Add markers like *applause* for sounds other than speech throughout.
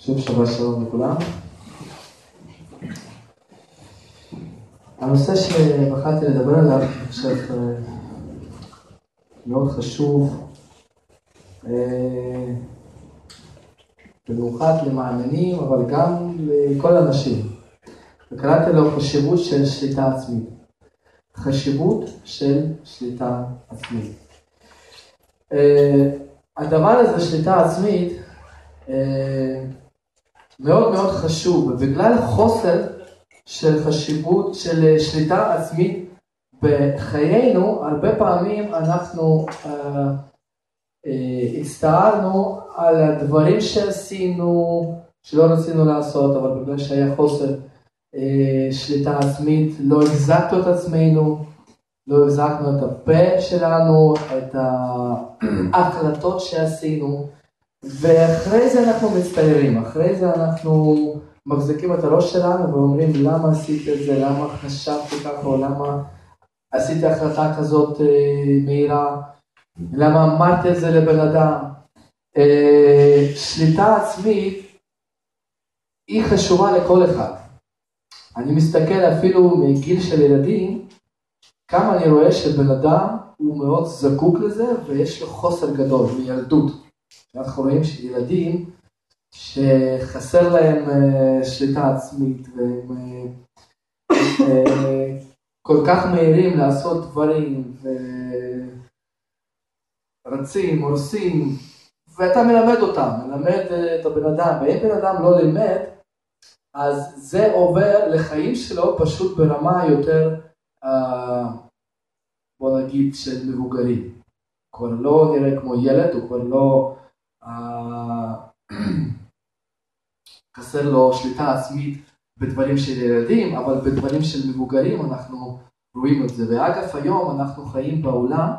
שוב שבת שלום לכולם. הנושא שבחרתי לדבר עליו, אני חושב, אה, מאוד חשוב, אה, במיוחד למאמינים, אבל גם לכל האנשים. וקראתי לו חשיבות של שליטה עצמית. חשיבות של שליטה עצמית. אה, הדבר הזה, שליטה עצמית, מאוד מאוד חשוב, ובגלל החוסר של חשיבות, של שליטה עצמית בחיינו, הרבה פעמים אנחנו אה, אה, הצטערנו על הדברים שעשינו, שלא רצינו לעשות, אבל בגלל שהיה חוסר אה, שליטה עצמית, לא החזקנו את עצמנו, לא החזקנו את הפה שלנו, את *clears throat* ההקלטות שעשינו. ואחרי זה אנחנו מצטערים, אחרי זה אנחנו מחזיקים את הראש שלנו ואומרים למה עשית את זה, למה חשבתי ככה, למה עשיתי החלטה כזאת אה, מהירה, למה אמרתי את זה לבן אדם. אה, שליטה עצמית היא חשובה לכל אחד. אני מסתכל אפילו מגיל של ילדים, כמה אני רואה שבן אדם הוא מאוד זקוק לזה ויש לו חוסר גדול מילדות. אנחנו רואים שילדים שחסר להם אה, שליטה עצמית והם אה, אה, כל כך מהירים לעשות דברים ורצים, הורסים ואתה מלמד אותם, מלמד את הבן אדם, ואם בן אדם לא לימד אז זה עובר לחיים שלו פשוט ברמה יותר בוא נגיד של מבוגרים. כבר לא נראה כמו ילד, הוא כבר לא *clears throat* חסר לו שליטה עצמית בדברים של ילדים, אבל בדברים של מבוגרים אנחנו רואים את זה. ואגב, היום אנחנו חיים בעולם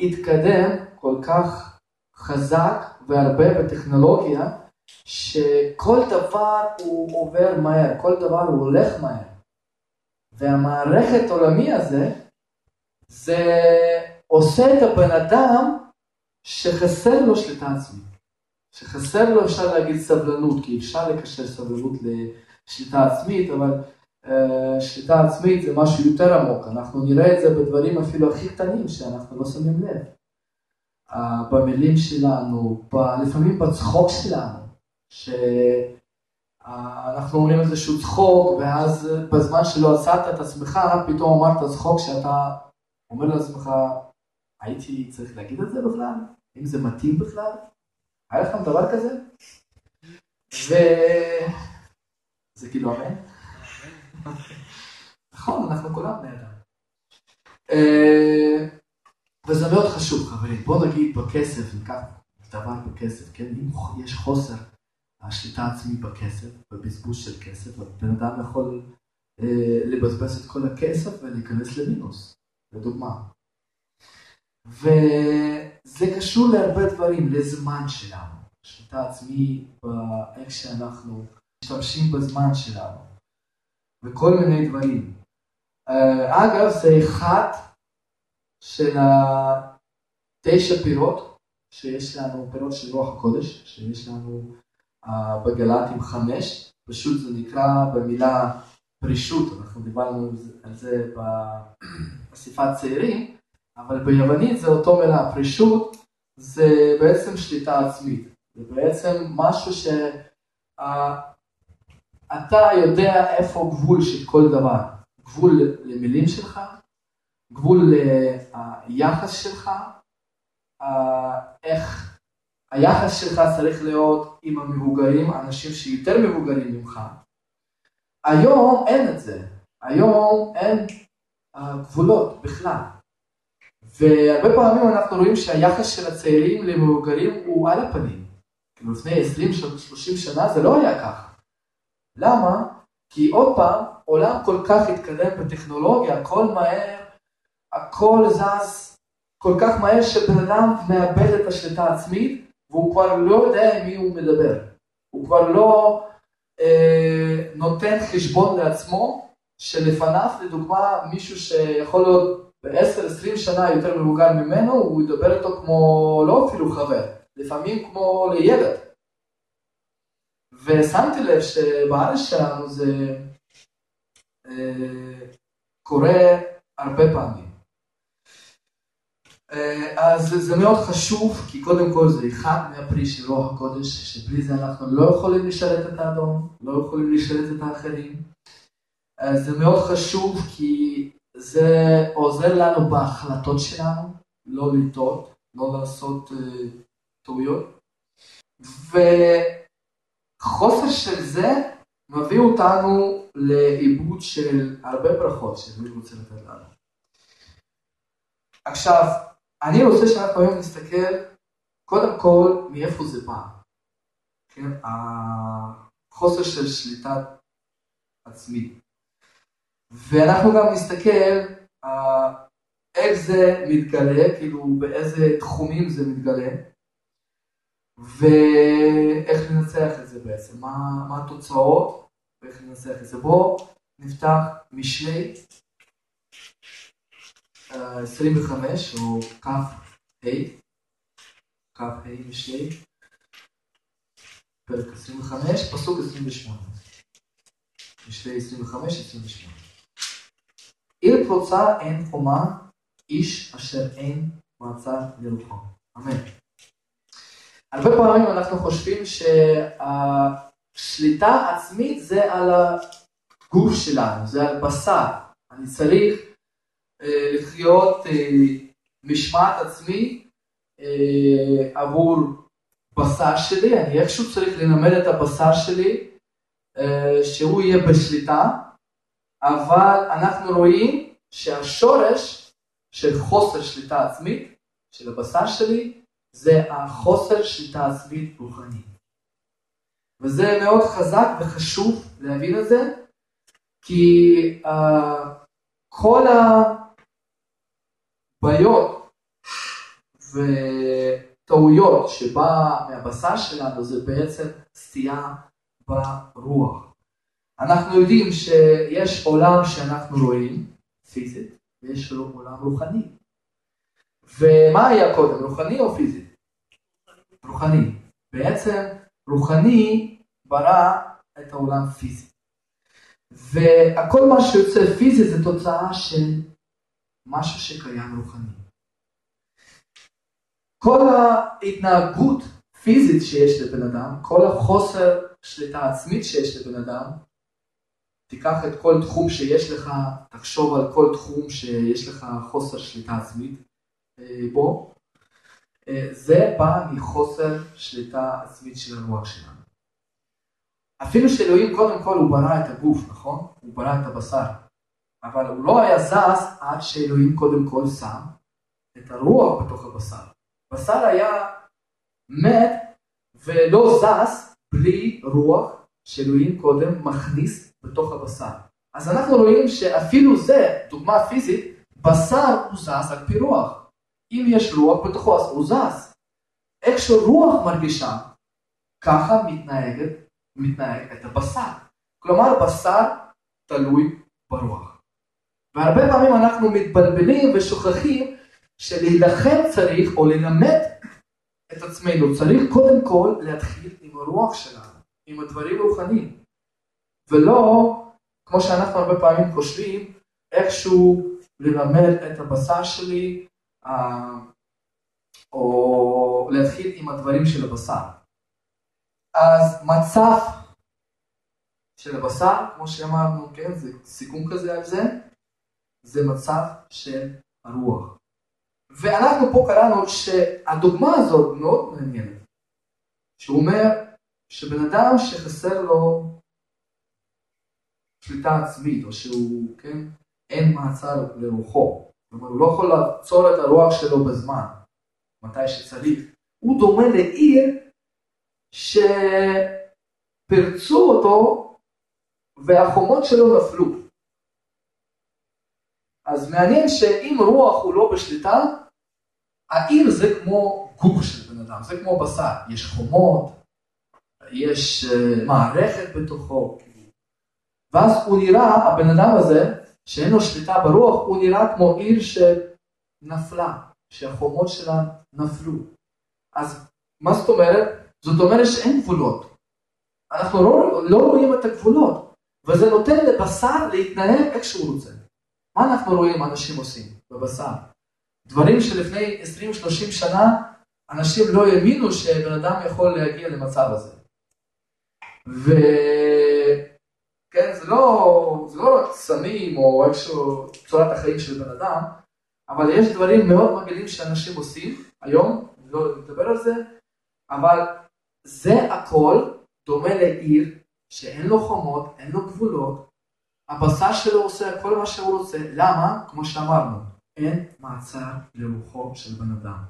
שהתקדם כל כך חזק והרבה בטכנולוגיה, שכל דבר הוא עובר מהר, כל דבר הוא הולך מהר. והמערכת העולמי הזה, זה עושה את הבן אדם שחסר לו שליטה עצמית, שחסר לו אפשר להגיד סבלנות, כי אפשר לקשר סבלנות לשליטה עצמית, אבל uh, שליטה עצמית זה משהו יותר עמוק, אנחנו נראה את זה בדברים אפילו הכי קטנים שאנחנו לא שמים לב. Uh, במילים שלנו, ב, לפעמים בצחוק שלנו, שאנחנו uh, אומרים איזשהו צחוק, ואז בזמן שלא עצרת את עצמך, פתאום אמרת צחוק שאתה אומר לעצמך, הייתי צריך להגיד את זה בכלל? אם זה מתאים בכלל? היה לכם דבר כזה? וזה כאילו אמן? נכון, אנחנו כולם בני אדם. אה, וזה מאוד חשוב חברים, בוא נגיד בכסף, ניקח דבר בכסף, כן? אם יש חוסר השליטה העצמית בכסף, בבזבוז של כסף, בן אדם יכול אה, לבזבז את כל הכסף ולהיכנס למינוס, לדוגמה. וזה קשור להרבה דברים, לזמן שלנו, שליטה עצמית באיך שאנחנו משתמשים בזמן שלנו, וכל מיני דברים. אה, אגב, זה אחד של התשע פירות שיש לנו, פירות של רוח הקודש, שיש לנו uh, בגל"טים חמש, פשוט זה נקרא במילה פרישות, אנחנו דיברנו על זה באספת צעירים, אבל ביוונית זה אותו מילה, פרישות זה בעצם שליטה עצמית, זה בעצם משהו שאתה יודע איפה גבול של כל דבר, גבול למילים שלך, גבול ליחס שלך, איך היחס שלך צריך להיות עם המבוגרים, אנשים שיותר מבוגרים ממך. היום אין את זה, היום אין גבולות בכלל. והרבה פעמים אנחנו רואים שהיחס של הצעירים למבוגרים הוא על הפנים. כאילו לפני 20-30 שנה זה לא היה ככה. למה? כי עוד פעם, עולם כל כך התקדם בטכנולוגיה, הכל מהר, הכל זז כל כך מהר שבן אדם מאבד את השליטה העצמית והוא כבר לא יודע עם מי הוא מדבר. הוא כבר לא אה, נותן חשבון לעצמו שלפניו, לדוגמה, מישהו שיכול להיות ב-10-20 שנה יותר מבוגר ממנו, הוא ידבר איתו כמו, לא אפילו חבר, לפעמים כמו לילד. ושמתי לב שבארץ שלנו זה אה, קורה הרבה פעמים. אה, אז זה מאוד חשוב, כי קודם כל זה אחד מהפרי של רוח הקודש, שבלי זה אנחנו לא יכולים לשרת את האדום, לא יכולים לשרת את האחרים. אה, זה מאוד חשוב כי זה עוזר לנו בהחלטות שלנו, לא לטעות, לא לעשות uh, טעויות. וחוסר של זה מביא אותנו לאיבוד של הרבה ברכות שאני רוצה לתת לנו. עכשיו, אני רוצה שאנחנו היום נסתכל קודם כל מאיפה זה בא. כן? החוסר של שליטה עצמית. ואנחנו גם נסתכל uh, איך זה מתגלה, כאילו באיזה תחומים זה מתגלה, ואיך לנצח את זה בעצם, מה, מה התוצאות ואיך לנצח את זה. בואו נפתח משלי uh, 25 או כ"ה, כ"ה משלי, פרק 25, פסוק 28. משלי 25-28. עיר פרוצה אין חומה, איש אשר אין מעצר לרוחו. אמן. הרבה פעמים אנחנו חושבים שהשליטה עצמית זה על הגוף שלנו, זה על בשר. אני צריך אה, לחיות אה, משמעת עצמי אה, עבור בשר שלי, אני איכשהו צריך ללמד את הבשר שלי שהוא יהיה בשליטה, אבל אנחנו רואים שהשורש של חוסר שליטה עצמית, של הבשר שלי, זה החוסר שליטה עצמית רוחנית. וזה מאוד חזק וחשוב להבין את זה, כי uh, כל הבעיות וטעויות שבאה מהבשר שלנו זה בעצם סטייה ברוח. אנחנו יודעים שיש עולם שאנחנו רואים, פיזית, ויש עולם רוחני. ומה היה קודם, רוחני או פיזי? רוחני. בעצם רוחני ברא את העולם פיזי. וכל מה שיוצא פיזי זה תוצאה של משהו שקיים רוחני. כל ההתנהגות פיזית שיש לבן אדם, כל החוסר שליטה עצמית שיש לבן אדם, תיקח את כל תחום שיש לך, תחשוב על כל תחום שיש לך חוסר שליטה עצמית אה, בו, אה, זה בא מחוסר שליטה עצמית של הרוח שלנו. אפילו שאלוהים קודם כל הוא ברא את הגוף, נכון? הוא ברא את הבשר, אבל הוא לא היה זז עד שאלוהים קודם כל שם את הרוח בתוך הבשר. בשר היה מת ולא זז בלי רוח שאלוהים קודם מכניס בתוך הבשר. אז אנחנו רואים שאפילו זה, דוגמה פיזית, בשר הוא זז על פי רוח. אם יש רוח בתוכו אז הוא זז. איך שרוח מרגישה, ככה מתנהגת, מתנהג את הבשר. כלומר בשר תלוי ברוח. והרבה פעמים אנחנו מתבלבלים ושוכחים שלהילחם צריך או ללמד את עצמנו, צריך קודם כל להתחיל עם הרוח שלנו, עם הדברים רוחניים. ולא, כמו שאנחנו הרבה פעמים חושבים, איכשהו ללמד את הבשר שלי, או להתחיל עם הדברים של הבשר. אז מצב של הבשר, כמו שאמרנו, כן, זה סיכום כזה על זה, זה מצב של הרוח. ואנחנו פה קראנו שהדוגמה הזאת מאוד מעניינת, שהוא אומר שבן אדם שחסר לו שליטה עצמית, או שהוא, כן, אין מעצר לרוחו. כלומר, הוא לא יכול לעצור את הרוח שלו בזמן, מתי שצריך. הוא דומה לעיר שפרצו אותו והחומות שלו נפלו. אז מעניין שאם רוח הוא לא בשליטה, העיר זה כמו גוף של בן אדם, זה כמו בשר. יש חומות, יש uh, מערכת בתוכו, ואז הוא נראה, הבן אדם הזה, שאין לו שליטה ברוח, הוא נראה כמו עיר שנפלה, שהחומות שלה נפלו. אז מה זאת אומרת? זאת אומרת שאין גבולות. אנחנו לא, לא רואים את הגבולות, וזה נותן לבשר להתנהל איך שהוא רוצה. מה אנחנו רואים אנשים עושים בבשר? דברים שלפני 20-30 שנה אנשים לא האמינו שבן אדם יכול להגיע למצב הזה. וכן, זה לא, זה לא רק סמים או איכשהו צורת החיים של בן אדם, אבל יש דברים מאוד מגעילים שאנשים עושים היום, לא נדבר על זה, אבל זה הכל דומה לעיר שאין לו חומות, אין לו גבולות, הבשר שלו עושה כל מה שהוא רוצה, למה? כמו שאמרנו, אין מעצר לרוחו של בן אדם,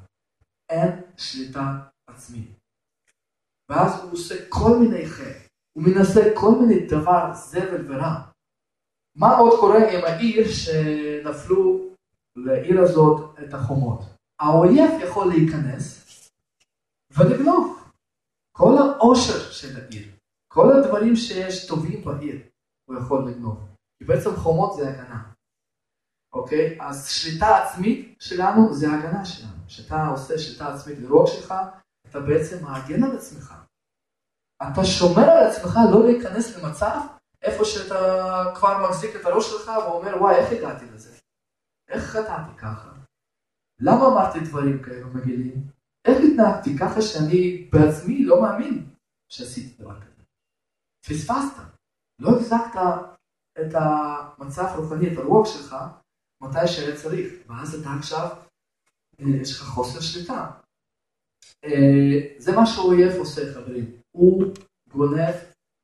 אין שליטה עצמית. ואז הוא עושה כל מיני חטא, הוא מנסה כל מיני דבר, זבל ורע. מה עוד קורה עם העיר שנפלו לעיר הזאת את החומות? האויב יכול להיכנס ולגנוב כל העושר של העיר, כל הדברים שיש טובים בעיר, הוא יכול לגנוב. כי בעצם חומות זה הגנה. אוקיי? אז שליטה עצמית שלנו זה הגנה שלנו. כשאתה עושה שליטה עצמית לרוח שלך, אתה בעצם מעגן על עצמך. אתה שומר על עצמך לא להיכנס למצב איפה שאתה כבר מחזיק את הראש שלך ואומר וואי איך הגעתי לזה? איך חטאתי ככה? למה אמרתי דברים כאלו מגעילים? איך התנהגתי ככה שאני בעצמי לא מאמין שעשיתי דבר כזה? פספסת, לא החזקת את המצב הרוחני, את הרוח שלך, מתי שהיה צריך, ואז אתה עכשיו, אה, יש לך חוסר שליטה. אה, זה מה שאויב עושה חברים, הוא גונב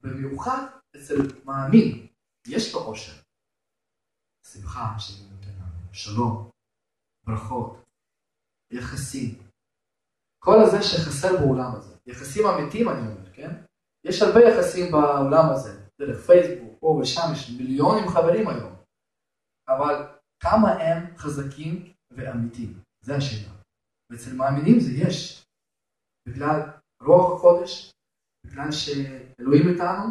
במיוחד אצל מאמין, יש לו עושר, שמחה שאני נותן לנו, שלום, ברכות, יחסים, כל הזה שחסר בעולם הזה, יחסים אמיתיים אני אומר, כן? יש הרבה יחסים בעולם הזה, דרך פייסבוק, פה ושם יש מיליונים חברים היום, אבל כמה הם חזקים ואמיתיים? זה השאלה. ואצל מאמינים זה יש. בגלל רוח הקודש, בגלל שאלוהים איתנו,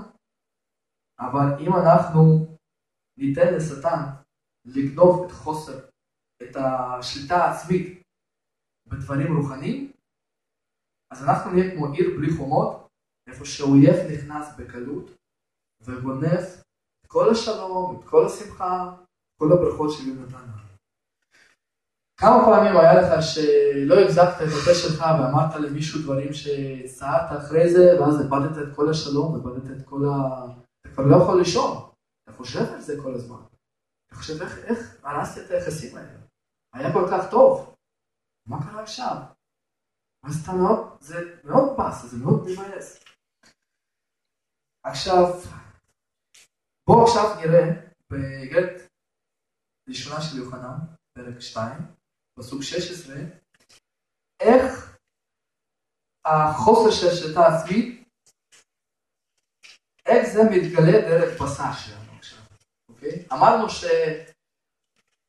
אבל אם אנחנו ניתן לשטן לגנוב את חוסר, את השליטה העצמית בדברים רוחניים, אז אנחנו נהיה כמו עיר בלי חומות, איפה שאויב נכנס בקלות וגונב את כל השלום, את כל השמחה, כל הברכות שלי נתן כמה פעמים היה לך שלא החזקת את הפה שלך ואמרת למישהו דברים שצערת אחרי זה ואז איבדת את כל השלום, איבדת את כל ה... אתה כבר לא יכול לישון, אתה חושב על זה כל הזמן. אתה חושב איך, איך הרסתי את היחסים האלה. היה כל כך טוב, מה קרה עכשיו? אז אתה מאוד, זה מאוד פס, זה מאוד מבאס. עכשיו, בואו עכשיו נראה בגט ראשונה של יוחנן, פרק 2, פסוק 16, איך החוסר של שליטה עצמית, איך זה מתגלה דרך בשר שלנו עכשיו, אוקיי? אמרנו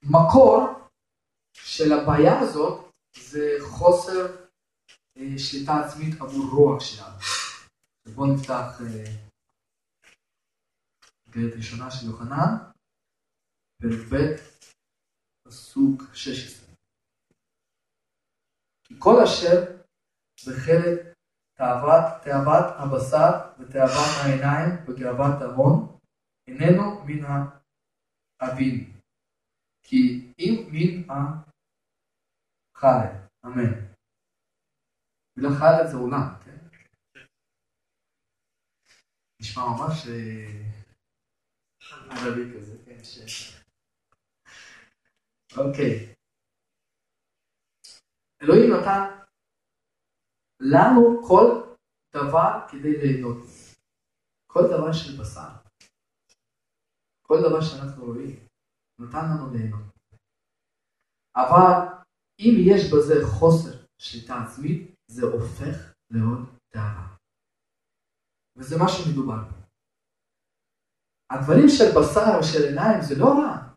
שמקור של הבעיה הזאת זה חוסר אה, שליטה עצמית עבור רוח שלנו. בואו נפתח אה, גרת ראשונה של יוחנן, פרק ב', פסוק 16. כל אשר בחלק תאוות, תאוות הבשר ותאוות העיניים וגאוות ההון איננו מן האבין, כי אם מן החלק. אמן. מילה חלק זה עולם, כן? נשמע ממש אה, ערבי כזה, כן, ש... אוקיי. אלוהים נתן לנו כל דבר כדי ליהנות. כל דבר של בשר. כל דבר שאנחנו רואים, נתן לנו ליהנות. אבל אם יש בזה חוסר שליטה עצמית, זה הופך לעוד תאווה. וזה מה שמדובר פה. הדברים של בשר ושל עיניים זה לא רע.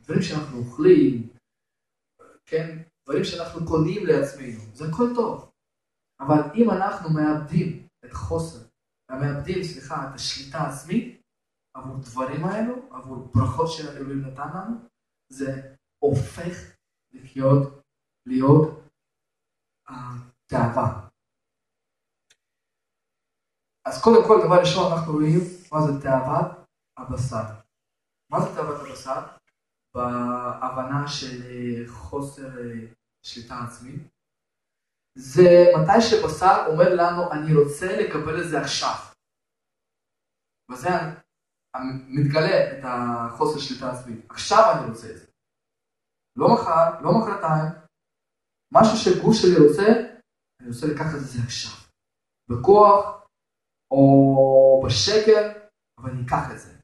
דברים שאנחנו אוכלים, כן, דברים שאנחנו קונים לעצמנו, זה הכל טוב. אבל אם אנחנו מאבדים את חוסר, מאבדים, סליחה, את השליטה העצמית עבור דברים האלו, עבור ברכות שאלוהים נתן לנו, זה הופך לחיות, להיות uh, תאווה. אז קודם כל, דבר ראשון, אנחנו רואים מה זה תאוות הבשר. מה זה תאוות הבשר? בהבנה של אה, חוסר אה, שליטה עצמית. זה מתי שבשר אומר לנו, אני רוצה לקבל את זה עכשיו. וזה מתגלה את החוסר שליטה עצמית. עכשיו אני רוצה את זה. לא מחר, לא מחרתיים. משהו שגוף שלי רוצה, אני רוצה לקחת את זה עכשיו. בכוח, או בשקל, אבל אני אקח את זה.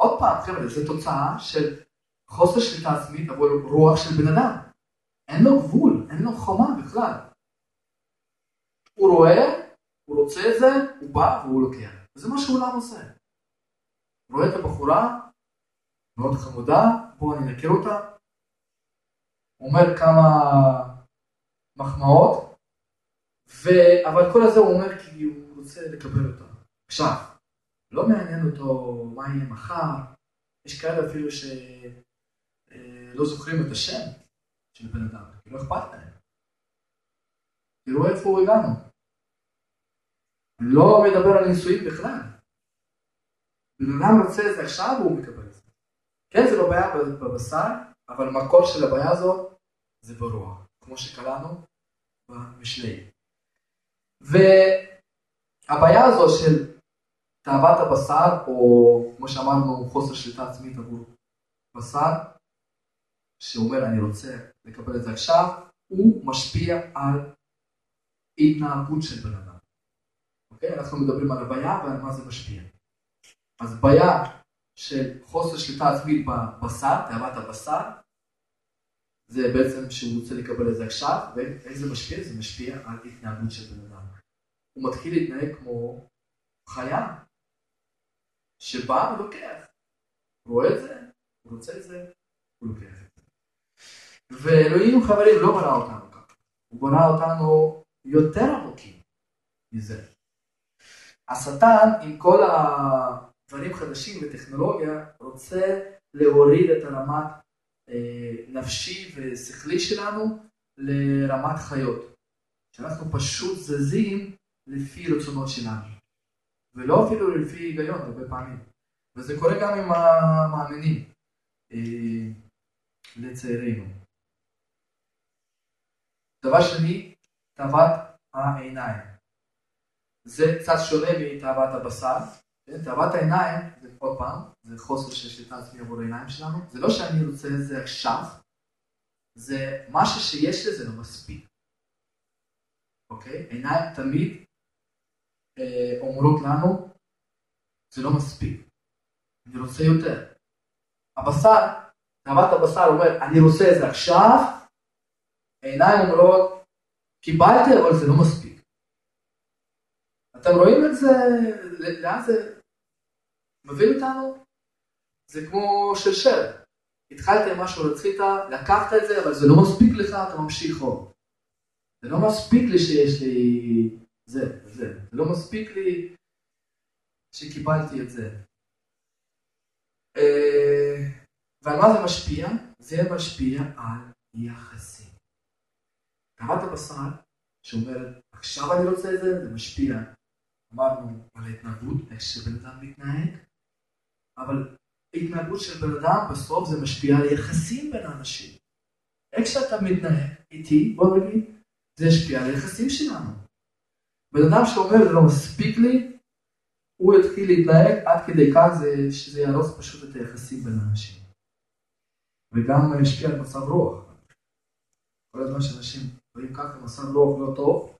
עוד פעם, חבר'ה, זו תוצאה של חוסר שליטה עצמית עבור רוח של בן אדם. אין לו גבול, אין לו חומה בכלל. הוא רואה, הוא רוצה את זה, הוא בא והוא לוקח. וזה מה שעולם עושה. רואה את הבחורה, מאוד חמודה, בואו אני מכיר אותה. הוא אומר כמה מחמאות, ו... אבל כל הזה הוא אומר כי הוא רוצה לקבל אותה. עכשיו, לא מעניין אותו מה יהיה מחר, יש כאלה אפילו שלא זוכרים את השם של בן אדם, כי לא אכפת להם. תראו איפה הגענו. לא מדבר על נישואים בכלל. בן אדם רוצה את זה עכשיו והוא מקבל את זה. כן, זה לא בעיה בבשר, אבל המקור של הבעיה הזאת זה ברוח, כמו שקראנו במשלי. והבעיה הזו של תאוות הבשר, או כמו שאמרנו, חוסר שליטה עצמית עבור בשר, שאומר אני רוצה לקבל את זה עכשיו, הוא משפיע על התנהגות של בן אדם. אוקיי? אנחנו מדברים על הבעיה ועל מה זה משפיע. אז בעיה של חוסר שליטה עצמית בבשר, תאוות הבשר, זה בעצם שהוא רוצה לקבל את זה עכשיו, ואיך זה משפיע? זה משפיע על התנהגות של בן אדם. הוא מתחיל להתנהג כמו חיה, שבא ולוקח. רואה את זה, הוא רוצה את זה, הוא לוקח את זה. ואלוהים חברים לא ברא אותנו ככה, הוא ברא אותנו יותר עמוקים מזה. השטן עם כל הדברים חדשים וטכנולוגיה רוצה להוריד את הרמת אה, נפשי ושכלי שלנו לרמת חיות. שאנחנו פשוט זזים לפי רצונות שלנו. ולא אפילו לפי היגיון הרבה פעמים. וזה קורה גם עם המאמינים, אה, לצעירינו. דבר שני, תאוות העיניים. זה קצת שונה מתאוות הבשר. כן? תאוות העיניים, זה עוד פעם, זה חוסר של שליטה עצמי עבור העיניים שלנו. זה לא שאני רוצה את זה עכשיו, זה משהו שיש לזה לא מספיק. אוקיי? עיניים תמיד אה, אומרות לנו, זה לא מספיק, אני רוצה יותר. הבשר, תאוות הבשר אומר, אני רוצה את זה עכשיו, עיניים אומרות, קיבלתי אבל זה לא מספיק. אתם רואים את זה, לאן זה מביא אותנו? זה כמו שלשלת. התחלת עם משהו, רצית, לקחת את זה, אבל זה לא מספיק לך, אתה ממשיך עוד. זה לא מספיק לי שיש לי זה, זה. זה לא מספיק לי שקיבלתי את זה. אה, ועל מה זה משפיע? זה משפיע על יחסים. תאוות הבשר, שאומרת, עכשיו אני רוצה את זה, זה משפיע, אמרנו, על ההתנהגות, איך שבן אדם מתנהג, אבל התנהגות של בן אדם בסוף זה משפיע על יחסים בין האנשים. איך שאתה מתנהג איתי, בוא נגיד, זה ישפיע על היחסים שלנו. בן אדם שאומר זה לא מספיק לי, הוא יתחיל להתנהג עד כדי כך זה, שזה יהרוס פשוט את היחסים בין האנשים. וגם ישפיע על מצב רוח. כל הזמן שאנשים רואים ככה מצב רוח לא טוב,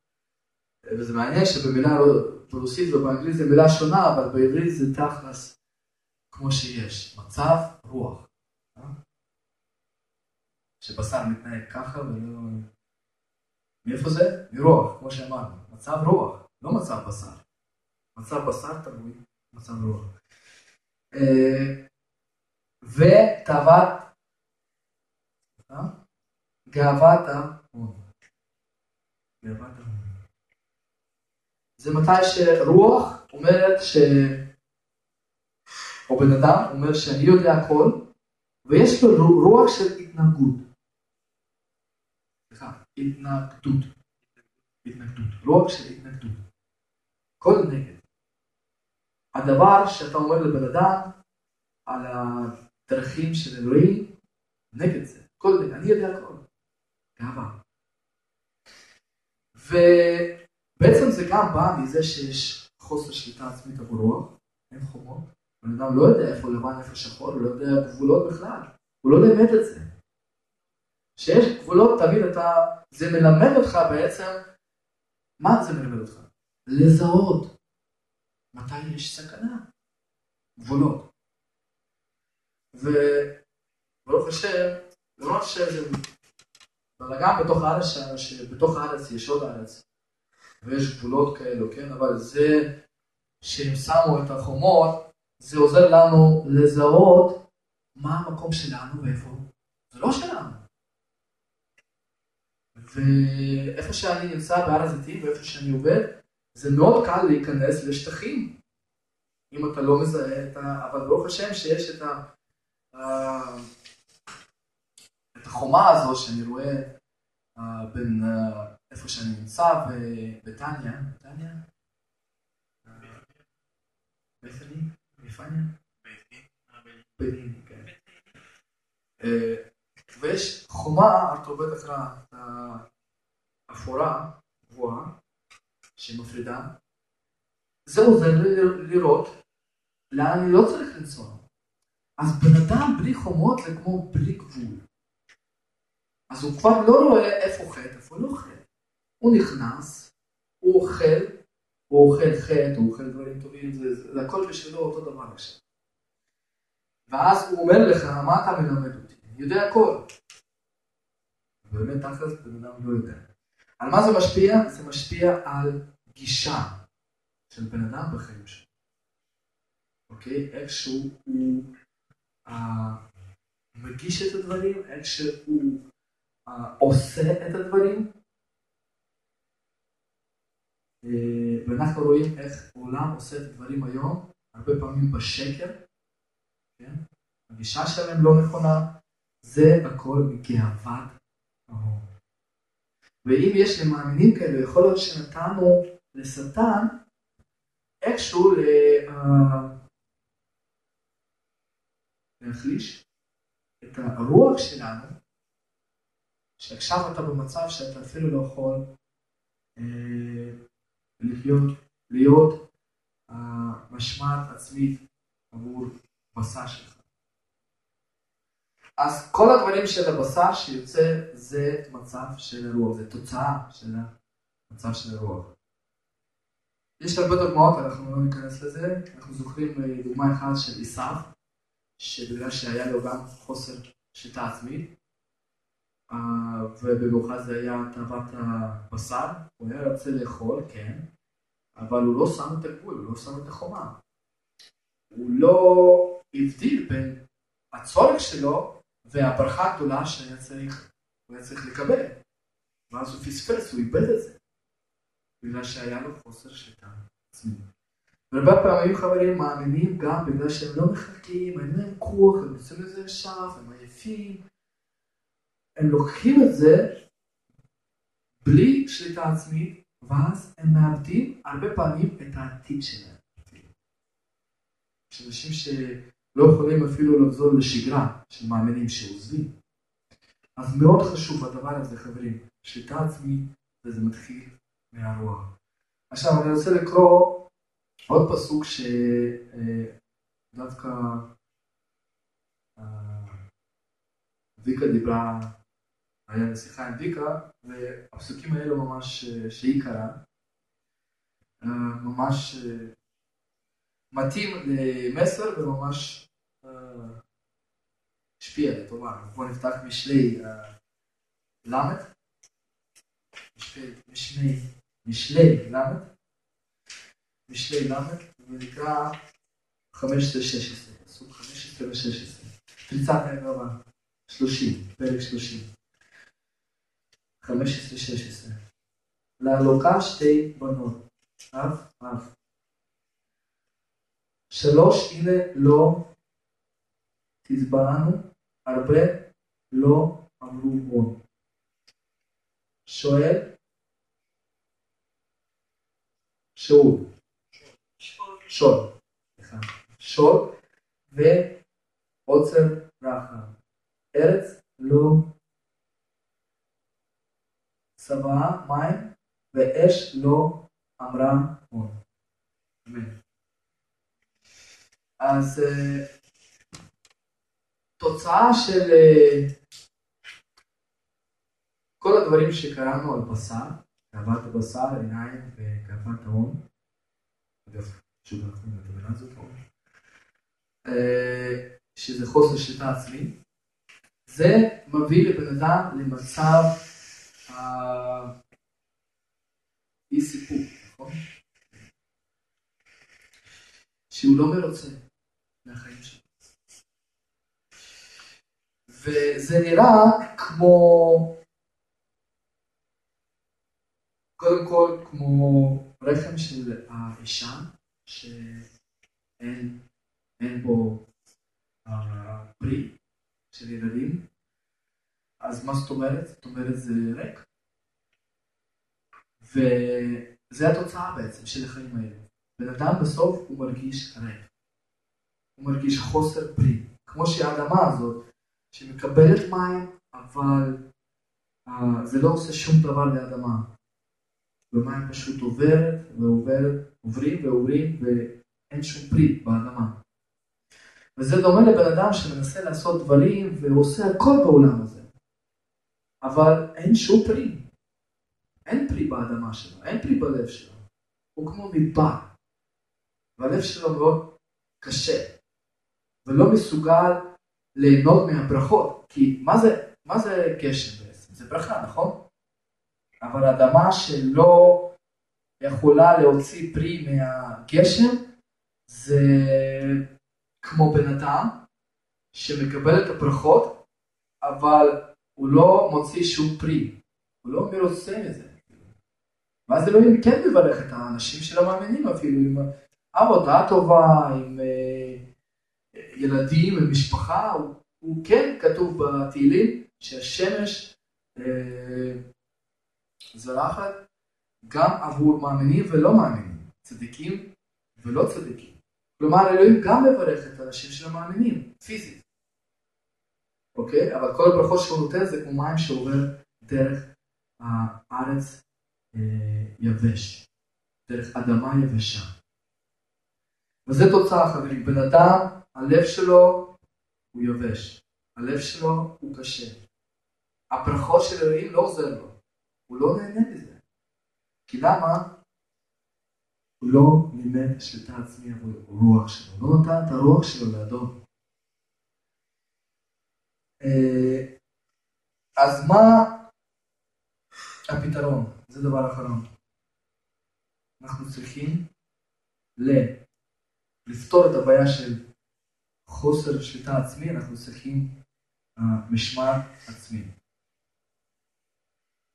וזה מעניין שבמילה ברוסית ובאנגלית זה מילה שונה, אבל בעברית זה תכלס כמו שיש, מצב רוח. שבשר מתנהג ככה ולא... מאיפה זה? מרוח, כמו שאמרנו. מצב רוח, לא מצב בשר. מצב בשר תלוי מצב רוח. אה, ותאוות גאוות ההון. זה מתי שרוח אומרת ש... או בן אדם אומר שאני יודע הכל, ויש לו רוח של התנהגות. סליחה, התנגדות. התנגדות. רוח של התנגדות. כל נגד. הדבר שאתה אומר לבן אדם על הדרכים של אלוהים, נגד זה. כל, אני יודע הכל. גאווה. ובעצם זה גם בא מזה שיש חוסר שליטה עצמית עבור רוח, אין חומות. בן אדם לא יודע איפה לבן, איפה שחור, הוא לא יודע גבולות בכלל. הוא לא לימד את זה. כשיש גבולות, תמיד אתה, זה מלמד אותך בעצם, מה זה מלמד אותך? לזהות מתי יש סכנה. גבולות. וברוך השם, למרות שזה בלאגן בתוך הארץ, שבתוך הארץ יש עוד ארץ, ויש גבולות כאלו, כן? אבל זה שהם שמו את החומות, זה עוזר לנו לזהות מה המקום שלנו ואיפה זה לא שלנו. ואיפה שאני נמצא בהר הזיתים ואיפה שאני עובד, זה מאוד קל להיכנס לשטחים. אם אתה לא מזהה את ה... אבל ברוך השם שיש את, ה... החומה הזו שאני רואה בין איפה שאני נמצא ובטניה, בטניה? בטני? בפניה? בטני, כן. אה, ויש חומה, עובדת בטח אפורה, גבוהה, שמפרידה. זה עוזר לראות לאן אני לא צריך לנסוע. אז בן אדם בלי חומות זה כמו בלי גבול. אז הוא כבר לא רואה איפה חטא, איפה לא חטא. הוא נכנס, הוא אוכל, הוא אוכל חטא, הוא אוכל דברים טובים, זה, זה, הכל בשבילו אותו דבר עכשיו. ואז הוא אומר לך, מה אתה מלמד אותי? אני יודע הכל. באמת תכלס בן אדם לא יודע. על מה זה משפיע? זה משפיע על גישה של בן אדם בחיים שלו. אוקיי? איך שהוא אה, מגיש את הדברים, איך שהוא עושה את הדברים. אה, ואנחנו רואים איך העולם עושה את הדברים היום, הרבה פעמים בשקר, כן? הגישה שלהם לא נכונה, זה הכל מגאוות ההון. ואם יש למאמינים כאלה, יכול להיות שנתנו לשטן איכשהו אה, להחליש את הרוח שלנו, שעכשיו אתה במצב שאתה אפילו לא יכול אה, לחיות, להיות אה, משמעת עצמית עבור בשר שלך. אז כל הדברים של הבשר שיוצא זה מצב של הרוח, זה תוצאה של המצב של הרוח. יש הרבה דוגמאות, אנחנו לא ניכנס לזה, אנחנו זוכרים אה, דוגמה אחת של עשיו, שבגלל שהיה לו גם חוסר שיטה עצמית, ובמיוחד זה היה תאוות הבשר, הוא היה רוצה לאכול, כן, אבל הוא לא שם את הגבול, הוא לא שם את החומה. הוא לא הבדיל בין הצורך שלו והברכה הגדולה שהיה צריך, היה צריך לקבל. ואז הוא פספס, הוא איבד את זה. בגלל שהיה לו חוסר שליטה עצמית. והרבה פעמים חברים מאמינים גם בגלל שהם לא מחכים, אין להם כוח, הם עושים את זה עכשיו, הם עייפים. הם לוקחים את זה בלי שליטה עצמית, ואז הם מאבדים הרבה פעמים את העתיד שלהם. יש אנשים שלא יכולים אפילו לחזור לשגרה של מאמינים שעוזבים. אז מאוד חשוב הדבר הזה, חברים, שליטה עצמית, וזה מתחיל מהרוח. עכשיו אני רוצה לקרוא עוד פסוק שדווקא אה, ויקה דיברה, היה לשיחה עם ויקה, והפסוקים האלו ממש, שהיא קראה, אה, ממש אה, מתאים למסר וממש השפיע לטובה. בואו נפתח משלי ל', משלי ל', משלי ל', ונקרא 15-16, פסוק 15 ו-16. פריצת העין רבה, 30, פרק 30. 15-16. להלוקה שתי בנות, אב, אב. שלוש הנה לא תתבענו, הרבה לא אמרו הון. שואל שאול שול. מכשול ועוצר רחב. ארץ לא שבעה מים ואש לא אמרה. אמן. אז uh, תוצאה של uh, כל הדברים שקראנו על בשר, כאוות הבשר, עיניים וכאוות ההון, אגב, שוב אנחנו נדבר על זאת, uh, שזה חוסר שליטה עצמית, זה מביא לבן אדם למצב אי סיפוק, נכון? שהוא לא מרוצה מהחיים שלו. וזה נראה כמו, קודם כל כמו רחם של האישה, שאין בו פרי של ילדים. אז מה זאת אומרת? זאת אומרת זה ריק. וזה התוצאה בעצם של החיים האלה. בן אדם בסוף הוא מרגיש ריק. הוא מרגיש חוסר פרי. כמו שהאדמה הזאת, שמקבלת מים, אבל uh, זה לא עושה שום דבר לאדמה. ומים פשוט עוברת ועוברת, עוברים ועוברים ואין שום פרי באדמה. וזה דומה לבן אדם שמנסה לעשות דברים ועושה הכל בעולם הזה. אבל אין שום פרי. אין פרי באדמה שלו, אין פרי בלב שלו. הוא כמו מדבר. והלב שלו מאוד קשה. ולא מסוגל ליהנות מהברכות. כי מה זה, מה זה גשם בעצם? זה ברכה, נכון? אבל אדמה שלא יכולה להוציא פרי מהגשם, זה כמו בן אדם שמקבל את הברכות, אבל הוא לא מוציא שום פרי, הוא לא מרוצה מזה. ואז אלוהים כן מברך את האנשים של המאמינים אפילו, עם עבודה טובה, עם אה, ילדים, עם משפחה, הוא, הוא כן כתוב בתהילים שהשמש אה, זרחת גם עבור מאמינים ולא מאמינים, צדיקים ולא צדיקים. כלומר, אלוהים גם מברך את האנשים של המאמינים, פיזית. אוקיי? אבל כל הברכות שהוא נותן זה כמו מים שעובר דרך הארץ אה, יבש, דרך אדמה יבשה. וזה תוצאה, חברים. בן אדם, הלב שלו הוא יבש. הלב שלו הוא קשה. הברכות של אלוהים לא עוזר לו. הוא לא נהנה מזה. כי למה? הוא לא לימד שליטה עצמי עבור רוח שלו, לא נתן את הרוח שלו לאדון. אה, אז מה הפתרון? זה דבר אחרון. אנחנו צריכים לפתור את הבעיה של חוסר שליטה עצמי, אנחנו צריכים uh, משמעת עצמי.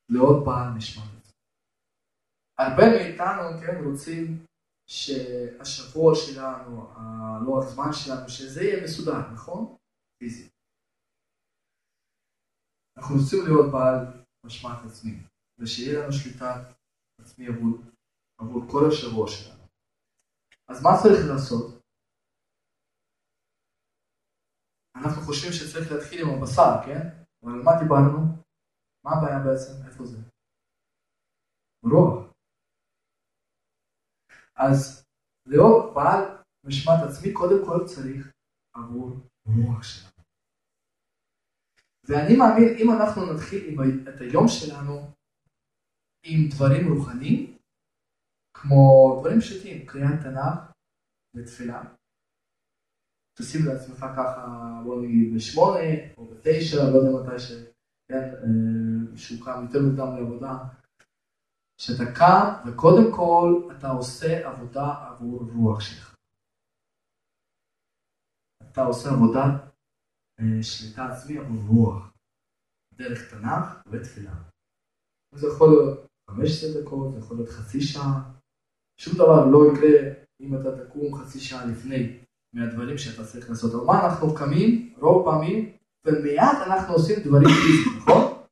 לעוד בעל משמעת. הרבה מאיתנו, כן, רוצים שהשבוע שלנו, הלוח זמן שלנו, שזה יהיה מסודר, נכון? פיזית. אנחנו רוצים להיות בעל משמעת עצמי, ושיהיה לנו שליטה עצמי עבור, עבור כל השבוע שלנו. אז מה צריך לעשות? אנחנו חושבים שצריך להתחיל עם הבשר, כן? אבל מה דיברנו? מה הבעיה בעצם? איפה זה? רוח. אז להיות בעל משמעת עצמי, קודם כל צריך עבור רוח שלנו. ואני מאמין, אם אנחנו נתחיל עם את היום שלנו עם דברים רוחניים, כמו דברים פשוטים, קריאת תנ"ך ותפילה, תשים לעצמך ככה, בוא נגיד, בשמונה או בתשע, לא יודע מתי ש... כן, אה, שהוא קם יותר מוקדם לעבודה, שאתה קם וקודם כל אתה עושה עבודה עבור רוח שלך. אתה עושה עבודת אה, שליטה עצמי עבור רוח, דרך תנ"ך ותפילה. זה יכול להיות 15 דקות, זה יכול להיות חצי שעה, שום דבר לא יקרה אם אתה תקום חצי שעה לפני מהדברים שאתה צריך לעשות. אבל מה אנחנו קמים רוב פעמים ומיד אנחנו עושים דברים פיזיים, נכון?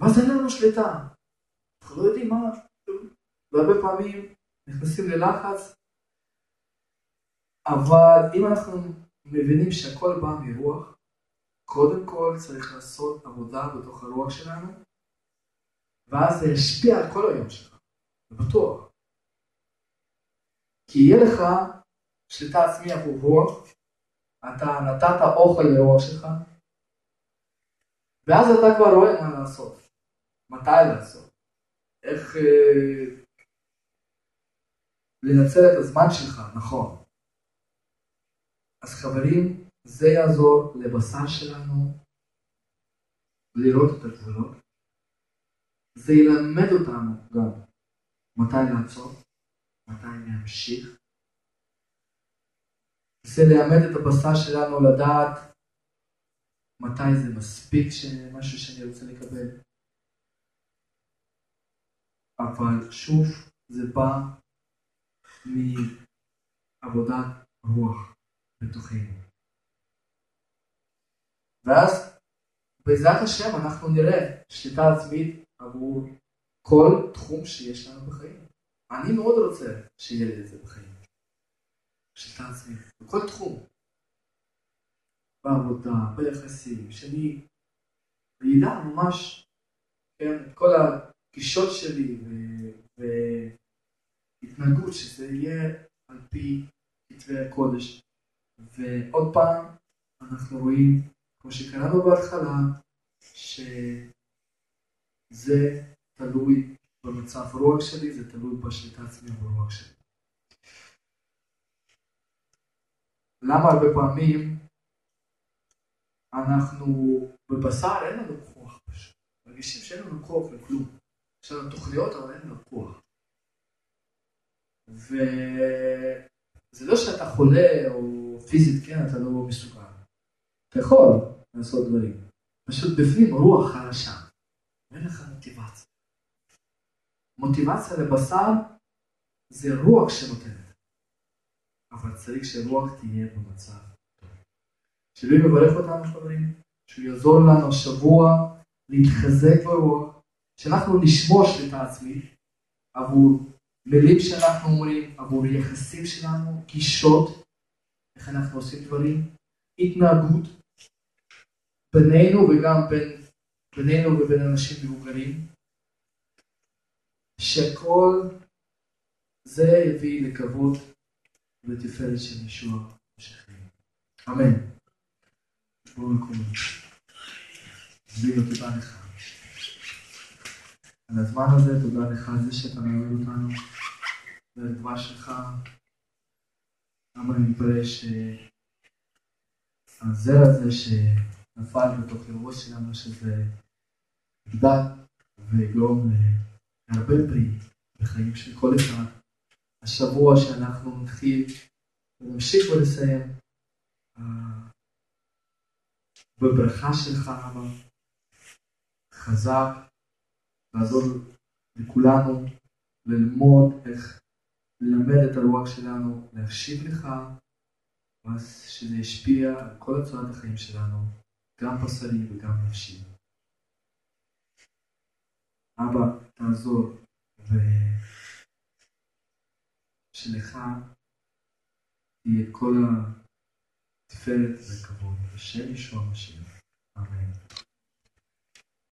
ואז אין לנו שליטה. אנחנו לא יודעים מה, והרבה פעמים נכנסים ללחץ, אבל אם אנחנו מבינים שהכל בא מרוח, קודם כל צריך לעשות עבודה בתוך הרוח שלנו, ואז זה ישפיע על כל היום שלך, זה בטוח. כי יהיה לך שליטה עצמי עבור רוח, אתה נתת אוכל לרוח שלך, ואז אתה כבר רואה מה לעשות, מתי לעשות, איך אה, לנצל את הזמן שלך, נכון. אז חברים, זה יעזור לבשר שלנו לראות את הגבולות. זה ילמד אותנו גם מתי לעצור, מתי להמשיך. זה ללמד את הבשר שלנו לדעת מתי זה מספיק משהו שאני רוצה לקבל. אבל שוב, זה בא מעבודת רוח בתוכנו. ואז בעזרת השם אנחנו נראה שליטה עצמית עבור כל תחום שיש לנו בחיים. אני מאוד רוצה שיהיה לי את זה בחיים. שליטה עצמית, בכל תחום. בעבודה, ביחסים, שאני וידע ממש, כן, את כל הגישות שלי והתנהגות, שזה יהיה על פי כתבי הקודש. ועוד פעם, אנחנו רואים כמו שקראנו בהתחלה, שזה תלוי במצב רוח שלי, זה תלוי בשליטה עצמי ברוח שלי. למה הרבה פעמים אנחנו בבשר אין לנו כוח פשוט. מרגישים שאין לנו כוח לכלום. יש לנו תוכניות אבל אין לנו כוח. וזה לא שאתה חולה או פיזית כן אתה לא מסוגל. יכול לעשות דברים. פשוט בפנים רוח חלשה. אין לך מוטיבציה. מוטיבציה לבשר זה רוח שנותנת. אבל צריך שרוח תהיה במצב טוב. מברך אותנו חברים, שהוא יעזור לנו השבוע להתחזק ברוח, שאנחנו נשמור שליטה עצמית עבור מילים שאנחנו אומרים, עבור יחסים שלנו, גישות, איך אנחנו עושים דברים, התנהגות, בינינו וגם בין, בינינו ובין אנשים מבוגרים, שכל זה יביא לכבוד ולתפארת של ישוע המשכים. אמן. בואו נקום. זבינו, תודה לך. על הזמן הזה, תודה לך על זה שאתה מלמד אותנו והדבר שלך. למה אני מתפלל שהזר הזה ש... נפל בתוך הראש שלנו שזה יגדל ויגרום להרבה פרי בחיים של כל אחד. השבוע שאנחנו נתחיל ונמשיך ולסיים בברכה שלך, אבא, חזק, לעזור לכולנו ללמוד איך ללמד את הרוח שלנו, להקשיב לך, ואז שזה ישפיע על כל הצורת החיים שלנו. גם בשרי וגם נפשי. אבא, תעזור, ושלך תהיה כל התפארת והכבוד, בשם ישוע המשיח.